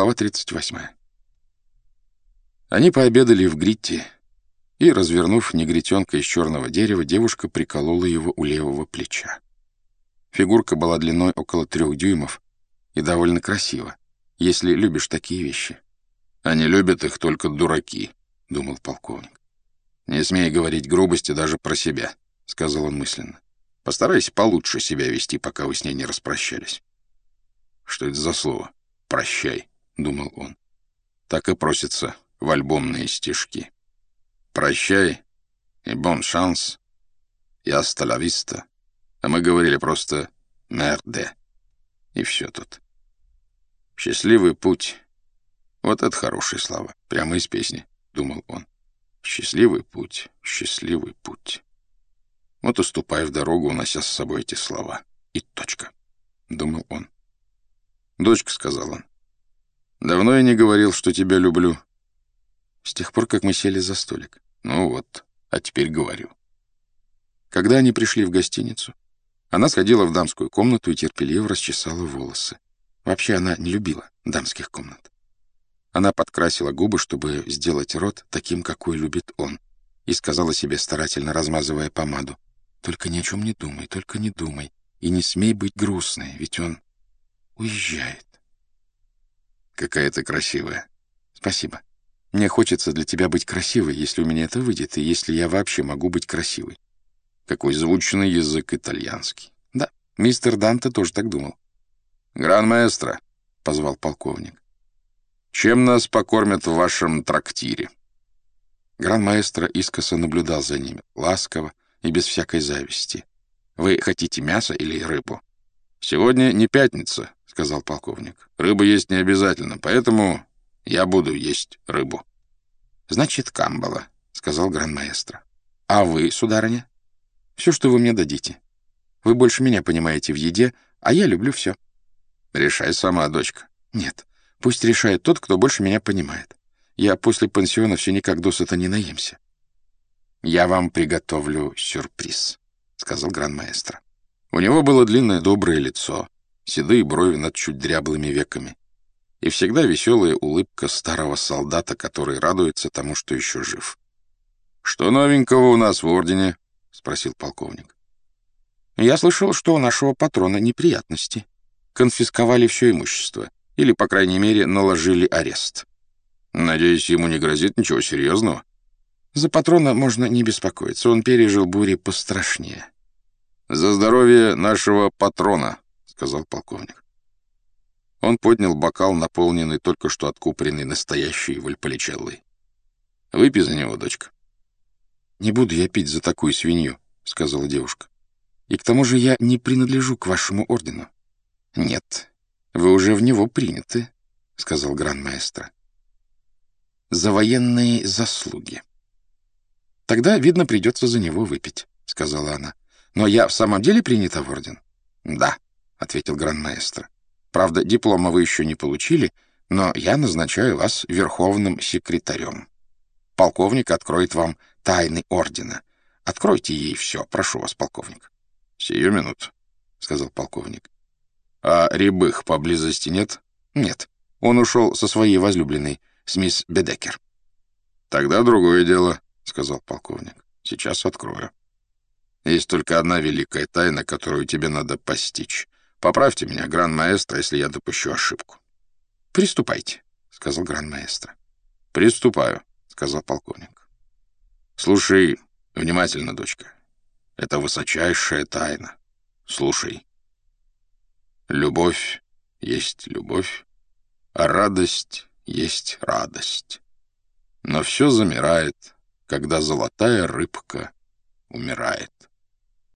Глава 38. Они пообедали в Гритте, и, развернув негритенка из черного дерева, девушка приколола его у левого плеча. Фигурка была длиной около трех дюймов и довольно красива, если любишь такие вещи. «Они любят их только дураки», — думал полковник. «Не смей говорить грубости даже про себя», — сказал он мысленно. «Постарайся получше себя вести, пока вы с ней не распрощались». «Что это за слово? Прощай», — думал он. Так и просится в альбомные стишки. «Прощай» и «бон шанс» и «асталависта», а мы говорили просто «мерде» и все тут. «Счастливый путь» — вот это хорошие слова, прямо из песни, — думал он. «Счастливый путь, счастливый путь». Вот уступая в дорогу, унося с собой эти слова. И точка, — думал он. «Дочка», — сказал он, — «давно я не говорил, что тебя люблю». С тех пор, как мы сели за столик. Ну вот, а теперь говорю. Когда они пришли в гостиницу, она сходила в дамскую комнату и терпеливо расчесала волосы. Вообще она не любила дамских комнат. Она подкрасила губы, чтобы сделать рот таким, какой любит он, и сказала себе, старательно размазывая помаду, «Только ни о чем не думай, только не думай, и не смей быть грустной, ведь он уезжает». «Какая ты красивая». «Спасибо. Мне хочется для тебя быть красивой, если у меня это выйдет, и если я вообще могу быть красивой». Какой звучный язык итальянский. Да, мистер Данте тоже так думал. «Гран-маэстро», — позвал полковник. «Чем нас покормят в вашем трактире?» Гран-маэстро искоса наблюдал за ними, ласково и без всякой зависти. «Вы хотите мясо или рыбу?» «Сегодня не пятница», — сказал полковник. «Рыба есть не обязательно, поэтому я буду есть рыбу». «Значит, камбала», — сказал гран-маэстро. «А вы, сударыня?» Все, что вы мне дадите. Вы больше меня понимаете в еде, а я люблю все. Решай сама, дочка. Нет, пусть решает тот, кто больше меня понимает. Я после пансиона все никак досыта не наемся. Я вам приготовлю сюрприз, — сказал гран-маэстро. У него было длинное доброе лицо, седые брови над чуть дряблыми веками и всегда веселая улыбка старого солдата, который радуется тому, что еще жив. «Что новенького у нас в Ордене?» — спросил полковник. «Я слышал, что у нашего патрона неприятности. Конфисковали все имущество. Или, по крайней мере, наложили арест. Надеюсь, ему не грозит ничего серьезного?» «За патрона можно не беспокоиться. Он пережил бури пострашнее». «За здоровье нашего патрона», — сказал полковник. Он поднял бокал, наполненный только что откупоренной настоящей вальполичеллой. «Выпей за него, дочка». «Не буду я пить за такую свинью», — сказала девушка. «И к тому же я не принадлежу к вашему ордену». «Нет, вы уже в него приняты», — сказал гран-маэстро. «За военные заслуги». «Тогда, видно, придется за него выпить», — сказала она. «Но я в самом деле принята в орден?» «Да», — ответил гран-маэстро. «Правда, диплома вы еще не получили, но я назначаю вас верховным секретарем. Полковник откроет вам тайны ордена. Откройте ей все, прошу вас, полковник. — Сию минуту, — сказал полковник. — А Рябых поблизости нет? — Нет. Он ушел со своей возлюбленной, с мисс Бедекер. — Тогда другое дело, — сказал полковник. — Сейчас открою. Есть только одна великая тайна, которую тебе надо постичь. Поправьте меня, гран-маэстро, если я допущу ошибку. — Приступайте, — сказал гран-маэстро. — Приступаю, — сказал полковник. Слушай внимательно, дочка. Это высочайшая тайна. Слушай. Любовь есть любовь, а радость есть радость. Но все замирает, когда золотая рыбка умирает.